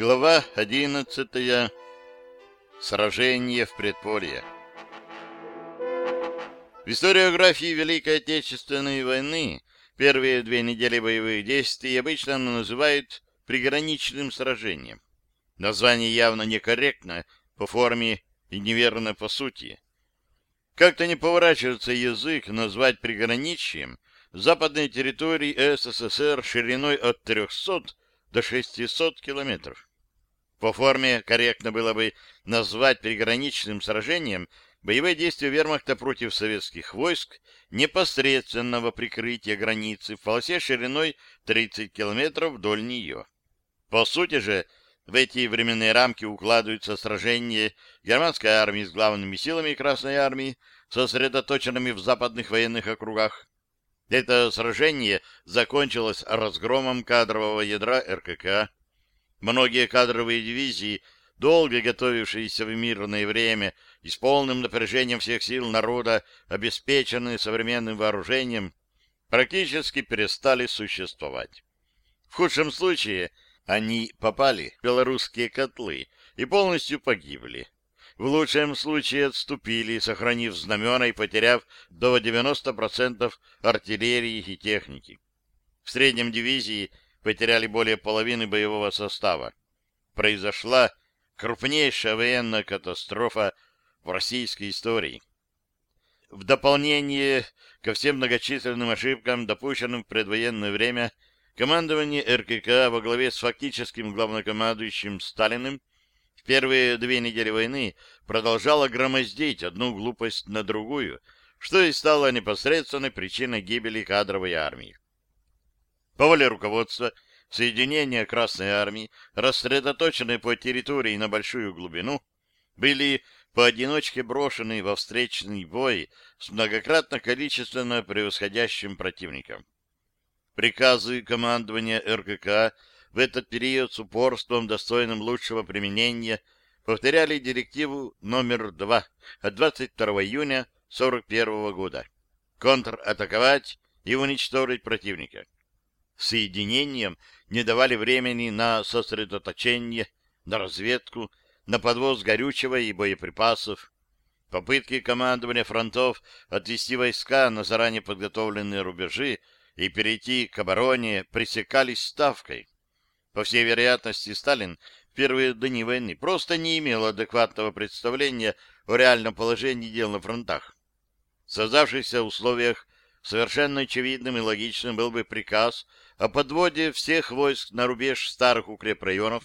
Глава одиннадцатая. Сражение в предполье. В историографии Великой Отечественной войны первые две недели боевых действий обычно называют приграничным сражением. Название явно некорректно по форме и неверно по сути. Как-то не поворачивается язык назвать приграничьем западной территории СССР шириной от 300 до 600 километров. По форме корректно было бы назвать приграничным сражением боевые действия вермахта против советских войск непосредственного прикрытия границы в полосе шириной 30 километров вдоль нее. По сути же, в эти временные рамки укладываются сражения германской армии с главными силами Красной армии, сосредоточенными в западных военных округах. Это сражение закончилось разгромом кадрового ядра РКК. Многие кадровые дивизии, долго готовившиеся в мирное время и с полным напряжением всех сил народа, обеспеченные современным вооружением, практически перестали существовать. В худшем случае они попали в белорусские котлы и полностью погибли в лучшем случае отступили, сохранив знамена и потеряв до 90% артиллерии и техники. В среднем дивизии потеряли более половины боевого состава. Произошла крупнейшая военная катастрофа в российской истории. В дополнение ко всем многочисленным ошибкам, допущенным в предвоенное время, командование РКК во главе с фактическим главнокомандующим Сталиным в первые две недели войны продолжала громоздить одну глупость на другую, что и стало непосредственной причиной гибели кадровой армии. По воле руководства соединения Красной армии, рассредоточенные по территории на большую глубину, были поодиночке брошены во встречный бой с многократно количественно превосходящим противником. Приказы командования РКК в этот период с упорством, достойным лучшего применения, повторяли директиву номер 2 от 22 июня 1941 года контратаковать и уничтожить противника. Соединением не давали времени на сосредоточение, на разведку, на подвоз горючего и боеприпасов. Попытки командования фронтов отвести войска на заранее подготовленные рубежи и перейти к обороне пресекались ставкой. По всей вероятности, Сталин в первые дни войны просто не имел адекватного представления о реальном положении дел на фронтах. В создавшихся условиях совершенно очевидным и логичным был бы приказ о подводе всех войск на рубеж старых укрепрайонов,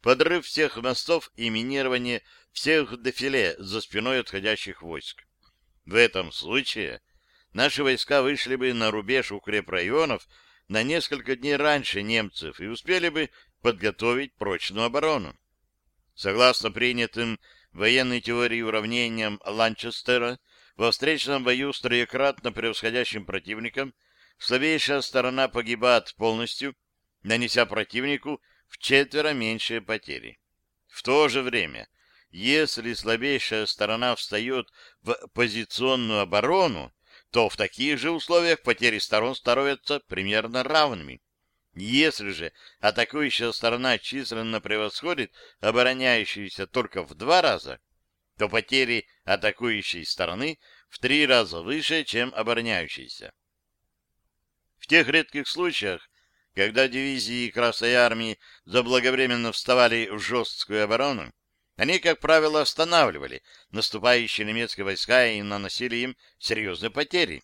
подрыв всех мостов и минирование всех дефиле за спиной отходящих войск. В этом случае наши войска вышли бы на рубеж укрепрайонов на несколько дней раньше немцев и успели бы подготовить прочную оборону. Согласно принятым военной теории уравнениям Ланчестера, во встречном бою с троекратно превосходящим противником слабейшая сторона погибает полностью, нанеся противнику в четверо меньшие потери. В то же время, если слабейшая сторона встает в позиционную оборону, то в таких же условиях потери сторон становятся примерно равными. Если же атакующая сторона численно превосходит обороняющуюся только в два раза, то потери атакующей стороны в три раза выше, чем обороняющейся. В тех редких случаях, когда дивизии Красной Армии заблаговременно вставали в жесткую оборону, они, как правило, останавливали наступающие немецкие войска и наносили им серьезные потери.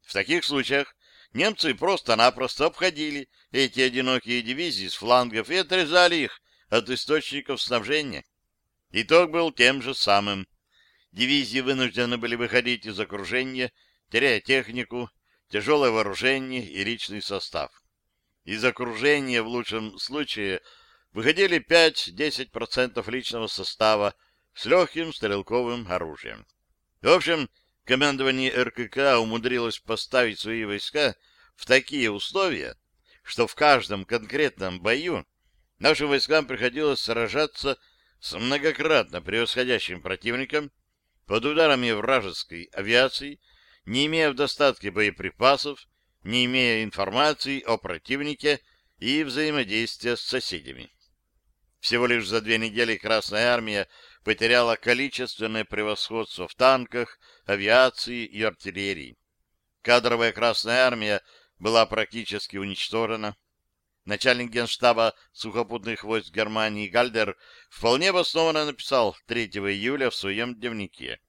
В таких случаях немцы просто-напросто обходили эти одинокие дивизии с флангов и отрезали их от источников снабжения. Итог был тем же самым. Дивизии вынуждены были выходить из окружения, теряя технику, тяжелое вооружение и личный состав. Из окружения в лучшем случае – выходили 5-10% личного состава с легким стрелковым оружием. В общем, командование РКК умудрилось поставить свои войска в такие условия, что в каждом конкретном бою нашим войскам приходилось сражаться с многократно превосходящим противником под ударами вражеской авиации, не имея в достатке боеприпасов, не имея информации о противнике и взаимодействия с соседями. Всего лишь за две недели Красная Армия потеряла количественное превосходство в танках, авиации и артиллерии. Кадровая Красная Армия была практически уничтожена. Начальник генштаба сухопутных войск Германии Гальдер вполне обоснованно написал 3 июля в своем дневнике.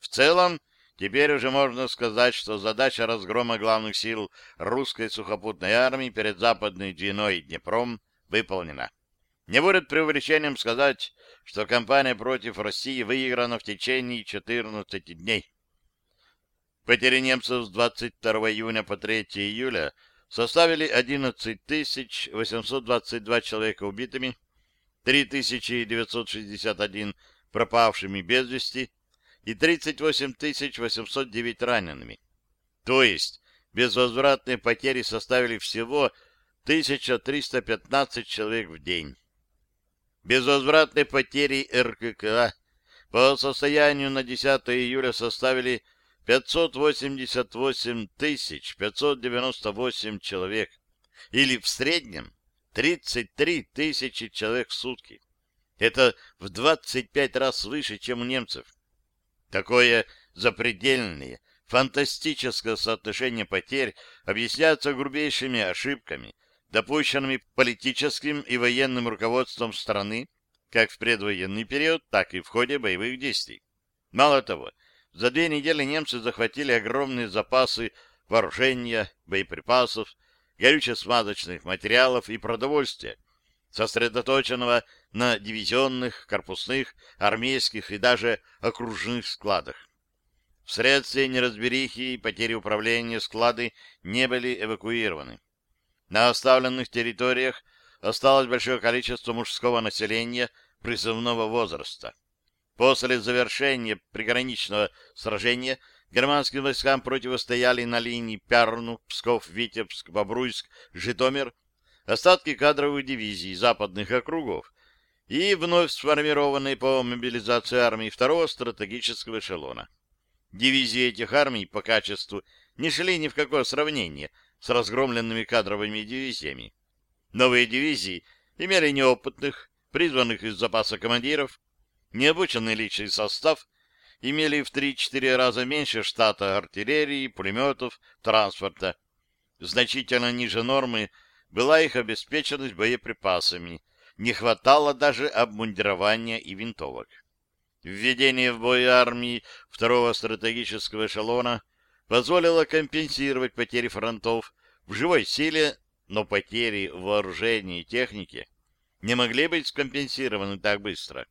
В целом, теперь уже можно сказать, что задача разгрома главных сил русской сухопутной армии перед Западной Двиной и Днепром выполнена. Не будет преувеличением сказать, что кампания против России выиграна в течение 14 дней. Потери немцев с 22 июня по 3 июля составили 11 822 человека убитыми, 3961 пропавшими без вести и 38 809 ранеными. То есть безвозвратные потери составили всего 1315 человек в день. Безвозвратные потери РККА по состоянию на 10 июля составили 588 598 человек, или в среднем 33 тысячи человек в сутки. Это в 25 раз выше, чем у немцев. Такое запредельное, фантастическое соотношение потерь объясняется грубейшими ошибками, допущенными политическим и военным руководством страны, как в предвоенный период, так и в ходе боевых действий. Мало того, за две недели немцы захватили огромные запасы вооружения, боеприпасов, горюче-смазочных материалов и продовольствия, сосредоточенного на дивизионных, корпусных, армейских и даже окружных складах. Вследствие неразберихи и потери управления склады не были эвакуированы. На оставленных территориях осталось большое количество мужского населения призывного возраста. После завершения приграничного сражения германским войскам противостояли на линии Пярну, Псков, Витебск, Бобруйск, Житомир остатки кадровых дивизий западных округов и вновь сформированные по мобилизации армии второго стратегического эшелона. Дивизии этих армий по качеству не шли ни в какое сравнение с разгромленными кадровыми дивизиями. Новые дивизии имели неопытных, призванных из запаса командиров, Необученный личный состав имели в 3-4 раза меньше штата артиллерии, пулеметов, транспорта. Значительно ниже нормы была их обеспеченность боеприпасами. Не хватало даже обмундирования и винтовок. Введение в бой армии второго стратегического эшелона позволило компенсировать потери фронтов в живой силе, но потери в вооружении и технике не могли быть скомпенсированы так быстро.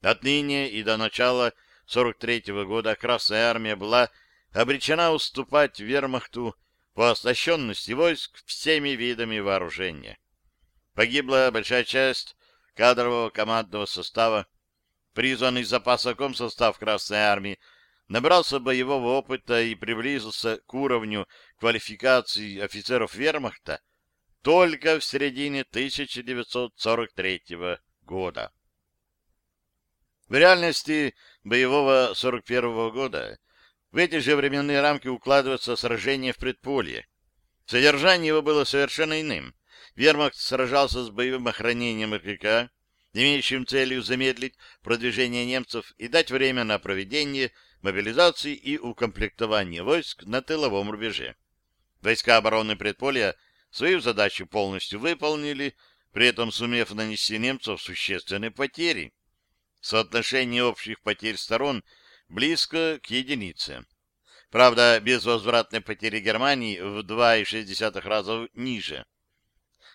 Отныне и до начала 43-го года Красная Армия была обречена уступать вермахту по оснащенности войск всеми видами вооружения. Погибла большая часть кадрового командного состава. Призванный запасаком состав Красной Армии набрался боевого опыта и приблизился к уровню квалификации офицеров вермахта только в середине 1943 года. В реальности боевого 41-го года в эти же временные рамки укладывается сражение в предполье. Содержание его было совершенно иным. Вермахт сражался с боевым охранением РКК, имеющим целью замедлить продвижение немцев и дать время на проведение мобилизации и укомплектование войск на тыловом рубеже. Войска обороны предполья свою задачу полностью выполнили, при этом сумев нанести немцам существенные потери. Соотношение общих потерь сторон близко к единице. Правда, безвозвратные потери Германии в 2,6 раза ниже.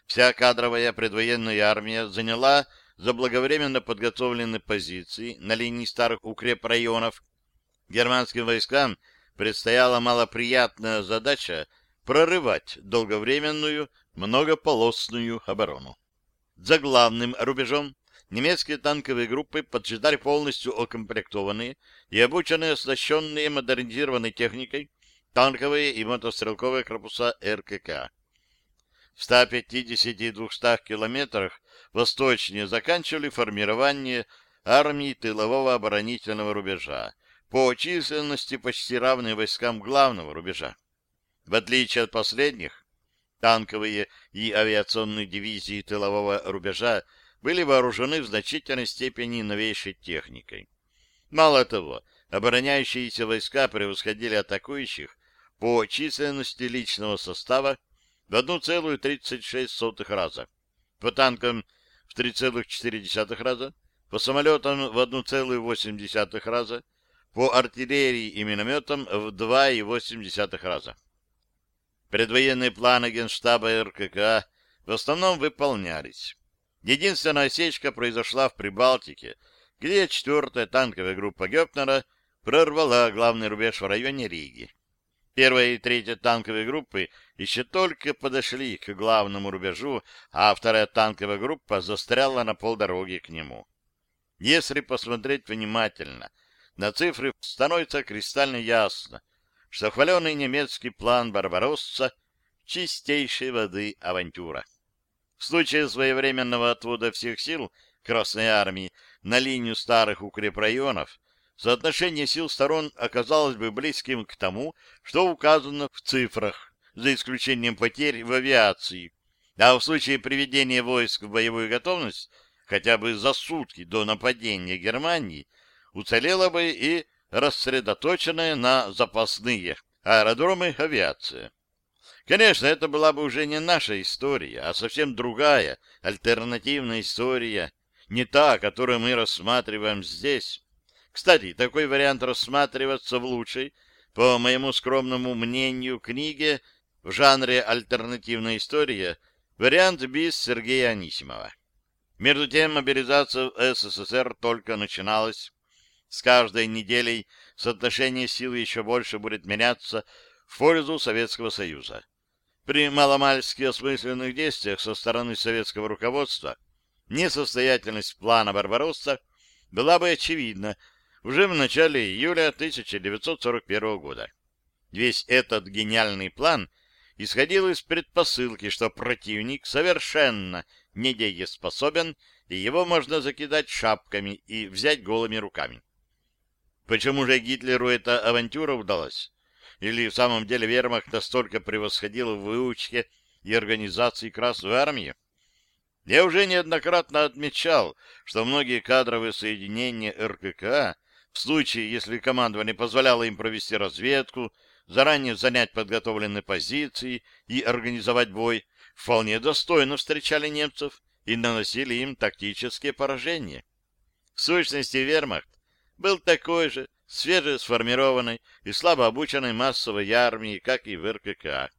Вся кадровая предвоенная армия заняла заблаговременно подготовленные позиции на линии старых укрепрайонов. Германским войскам предстояла малоприятная задача прорывать долговременную многополосную оборону. За главным рубежом немецкие танковые группы поджидали полностью укомплектованные и обученные, оснащенные модернизированной техникой танковые и мотострелковые корпуса РКК. В 150-200 километрах восточнее заканчивали формирование армии тылового оборонительного рубежа, по численности почти равные войскам главного рубежа. В отличие от последних, танковые и авиационные дивизии тылового рубежа были вооружены в значительной степени новейшей техникой. Мало того, обороняющиеся войска превосходили атакующих по численности личного состава в 1,36 раза, по танкам в 3,4 раза, по самолетам в 1,8 раза, по артиллерии и минометам в 2,8 раза. Предвоенные планы Генштаба РКК в основном выполнялись. Единственная осечка произошла в Прибалтике, где 4-я танковая группа Гёпнера прорвала главный рубеж в районе Риги. Первая и третья танковые группы еще только подошли к главному рубежу, а вторая танковая группа застряла на полдороги к нему. Если посмотреть внимательно на цифры, становится кристально ясно, что хваленый немецкий план «Барбаросса» — чистейшей воды авантюра. В случае своевременного отвода всех сил Красной Армии на линию старых укрепрайонов соотношение сил сторон оказалось бы близким к тому, что указано в цифрах, за исключением потерь в авиации. А в случае приведения войск в боевую готовность хотя бы за сутки до нападения Германии уцелела бы и рассредоточенная на запасные аэродромы авиация. Конечно, это была бы уже не наша история, а совсем другая, альтернативная история, не та, которую мы рассматриваем здесь. Кстати, такой вариант рассматриваться в лучшей, по моему скромному мнению, книге в жанре альтернативная история, вариант без Сергея Анисимова. Между тем, мобилизация в СССР только начиналась. С каждой неделей соотношение сил еще больше будет меняться в пользу Советского Союза. При маломальски осмысленных действиях со стороны советского руководства несостоятельность плана «Барбаросса» была бы очевидна уже в начале июля 1941 года. Весь этот гениальный план исходил из предпосылки, что противник совершенно недееспособен, и его можно закидать шапками и взять голыми руками. Почему же Гитлеру эта авантюра удалась? Или в самом деле вермахт настолько превосходил в выучке и организации Красную Армию? Я уже неоднократно отмечал, что многие кадровые соединения РКК, в случае, если командование позволяло им провести разведку, заранее занять подготовленные позиции и организовать бой, вполне достойно встречали немцев и наносили им тактические поражения. В сущности, вермахт был такой же свежесформированной и слабо обученной массовой армией, как и в РКК.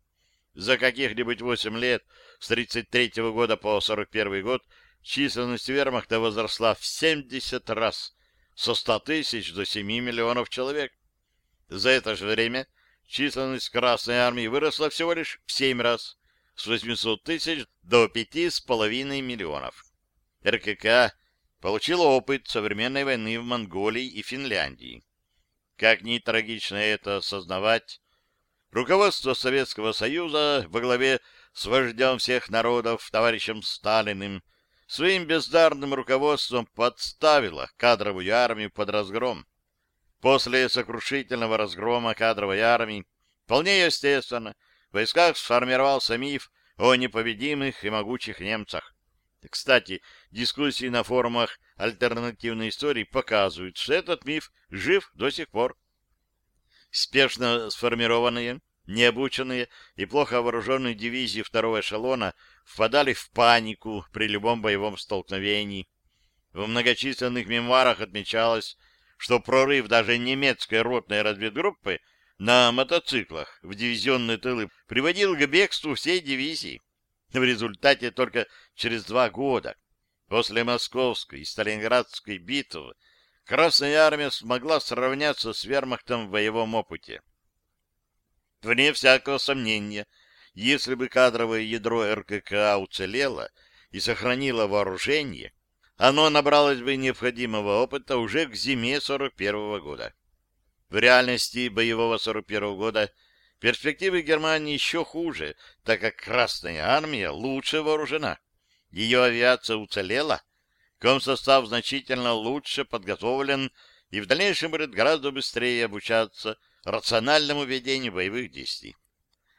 За каких-нибудь восемь лет, с 33 -го года по 41 год, численность вермахта возросла в 70 раз, со 100 тысяч до 7 миллионов человек. За это же время численность Красной Армии выросла всего лишь в 7 раз, с 800 тысяч до 5,5 миллионов. РКК получил опыт современной войны в Монголии и Финляндии. Как ни трагично это осознавать, руководство Советского Союза во главе с вождем всех народов, товарищем Сталиным, своим бездарным руководством подставило кадровую армию под разгром. После сокрушительного разгрома кадровой армии, вполне естественно, в войсках сформировался миф о непобедимых и могучих немцах. Кстати, дискуссии на форумах альтернативной истории показывают, что этот миф жив до сих пор. Спешно сформированные, необученные и плохо вооруженные дивизии второго эшелона впадали в панику при любом боевом столкновении. В многочисленных мемуарах отмечалось, что прорыв даже немецкой ротной разведгруппы на мотоциклах в дивизионные тылы приводил к бегству всей дивизии. В результате только через два года после Московской и Сталинградской битв Красная Армия смогла сравняться с вермахтом в боевом опыте. Вне всякого сомнения, если бы кадровое ядро РККА уцелело и сохранило вооружение, оно набралось бы необходимого опыта уже к зиме 41 -го года. В реальности боевого 41 года перспективы Германии еще хуже, так как Красная Армия лучше вооружена. Ее авиация уцелела, комсостав значительно лучше подготовлен и в дальнейшем будет гораздо быстрее обучаться рациональному ведению боевых действий.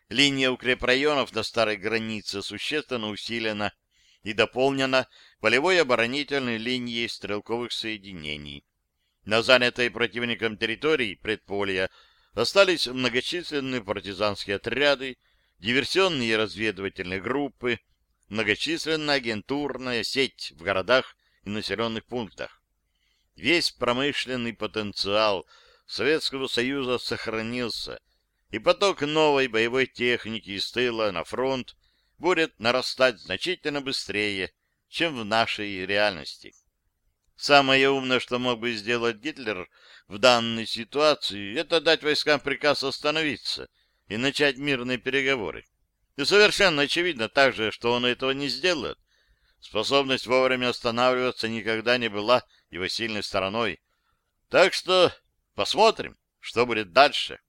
Линия укрепрайонов на старой границе существенно усилена, и дополнена полевой оборонительной линией стрелковых соединений. На занятой противником территории предполья остались многочисленные партизанские отряды, диверсионные и разведывательные группы, многочисленная агентурная сеть в городах и населенных пунктах. Весь промышленный потенциал Советского Союза сохранился, и поток новой боевой техники из тыла на фронт будет нарастать значительно быстрее, чем в нашей реальности. Самое умное, что мог бы сделать Гитлер в данной ситуации, это дать войскам приказ остановиться и начать мирные переговоры. И совершенно очевидно также, что он этого не сделает. Способность вовремя останавливаться никогда не была его сильной стороной. Так что посмотрим, что будет дальше.